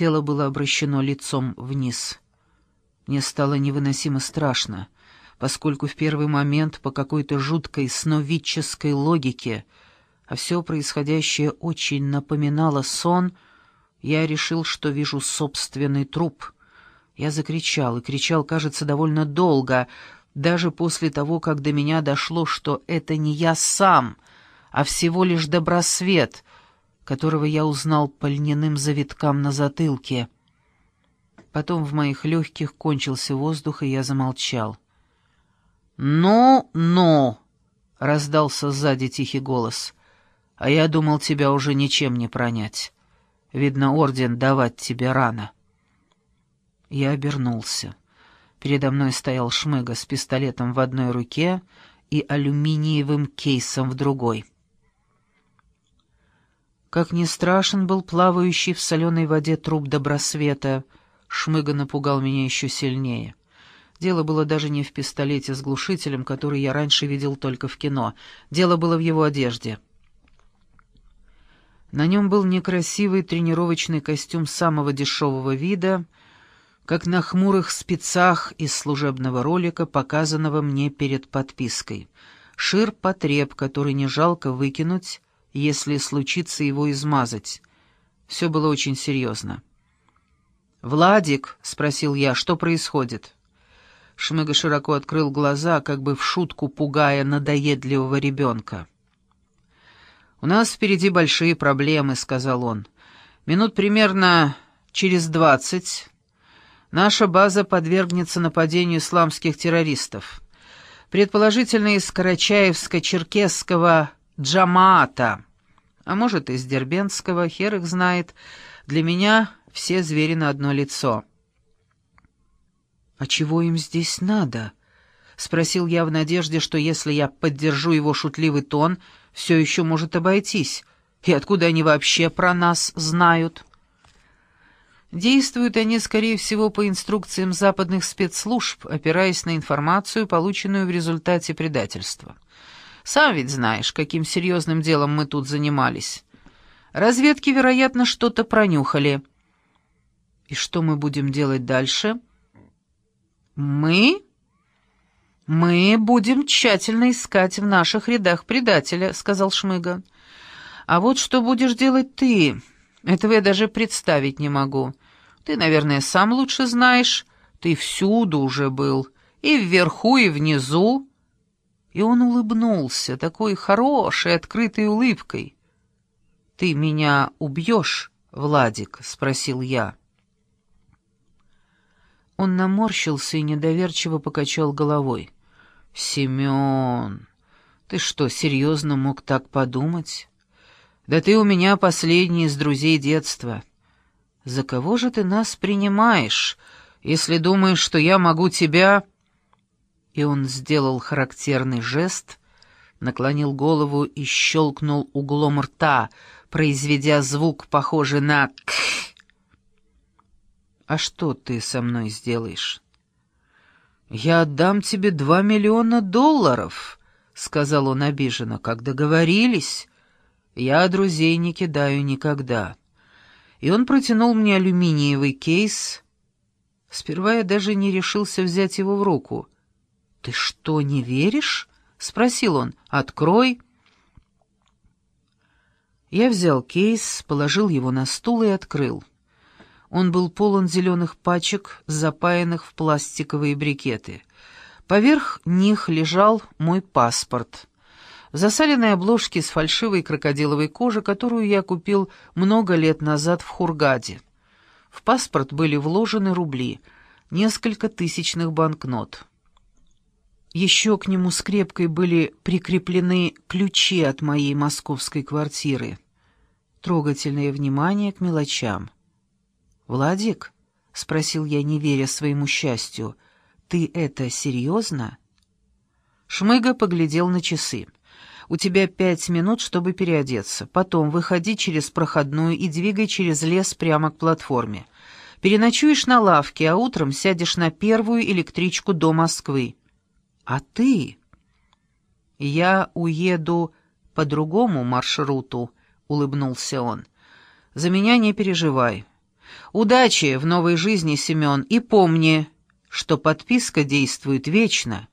Тело было обращено лицом вниз. Мне стало невыносимо страшно, поскольку в первый момент по какой-то жуткой сновидческой логике, а все происходящее очень напоминало сон, я решил, что вижу собственный труп. Я закричал, и кричал, кажется, довольно долго, даже после того, как до меня дошло, что это не я сам, а всего лишь добросвет, которого я узнал по льняным завиткам на затылке. Потом в моих легких кончился воздух, и я замолчал. «Ну-ну!» — раздался сзади тихий голос. «А я думал, тебя уже ничем не пронять. Видно, орден давать тебе рано». Я обернулся. Передо мной стоял Шмыга с пистолетом в одной руке и алюминиевым кейсом в другой. Как ни страшен был плавающий в соленой воде труп добросвета, Шмыга напугал меня еще сильнее. Дело было даже не в пистолете с глушителем, который я раньше видел только в кино. Дело было в его одежде. На нем был некрасивый тренировочный костюм самого дешевого вида — как на хмурых спецах из служебного ролика, показанного мне перед подпиской. Шир-потреб, который не жалко выкинуть, если случится его измазать. Все было очень серьезно. «Владик», — спросил я, — «что происходит?» Шмыга широко открыл глаза, как бы в шутку пугая надоедливого ребенка. «У нас впереди большие проблемы», — сказал он. «Минут примерно через двадцать наша база подвергнется нападению исламских террористов. Предположительно, из Карачаевско-Черкесского Джамаата, а может, из Дербенского, хер их знает. Для меня все звери на одно лицо. «А чего им здесь надо?» — спросил я в надежде, что если я поддержу его шутливый тон, все еще может обойтись. И откуда они вообще про нас знают?» Действуют они, скорее всего, по инструкциям западных спецслужб, опираясь на информацию, полученную в результате предательства. Сам ведь знаешь, каким серьезным делом мы тут занимались. Разведки, вероятно, что-то пронюхали. И что мы будем делать дальше? Мы? Мы будем тщательно искать в наших рядах предателя, сказал Шмыга. А вот что будешь делать ты? Этого я даже представить не могу. Ты, наверное, сам лучше знаешь. Ты всюду уже был, и вверху, и внизу». И он улыбнулся такой хорошей, открытой улыбкой. «Ты меня убьешь, Владик?» — спросил я. Он наморщился и недоверчиво покачал головой. «Семен, ты что, серьезно мог так подумать? Да ты у меня последний из друзей детства. «За кого же ты нас принимаешь, если думаешь, что я могу тебя...» И он сделал характерный жест, наклонил голову и щелкнул углом рта, произведя звук, похожий на «к». «А что ты со мной сделаешь?» «Я отдам тебе два миллиона долларов», — сказал он обиженно, — «как договорились. Я друзей не кидаю никогда» и он протянул мне алюминиевый кейс. Сперва я даже не решился взять его в руку. «Ты что, не веришь?» — спросил он. «Открой». Я взял кейс, положил его на стул и открыл. Он был полон зеленых пачек, запаянных в пластиковые брикеты. Поверх них лежал мой паспорт засаленной обложки с фальшивой крокодиловой кожи, которую я купил много лет назад в Хургаде. В паспорт были вложены рубли, несколько тысячных банкнот. Еще к нему скрепкой были прикреплены ключи от моей московской квартиры. Трогательное внимание к мелочам. «Владик?» — спросил я, не веря своему счастью. «Ты это серьезно?» Шмыга поглядел на часы. У тебя пять минут, чтобы переодеться. Потом выходи через проходную и двигай через лес прямо к платформе. Переночуешь на лавке, а утром сядешь на первую электричку до Москвы. А ты? Я уеду по другому маршруту, улыбнулся он. За меня не переживай. Удачи в новой жизни, Семен, и помни, что подписка действует вечно.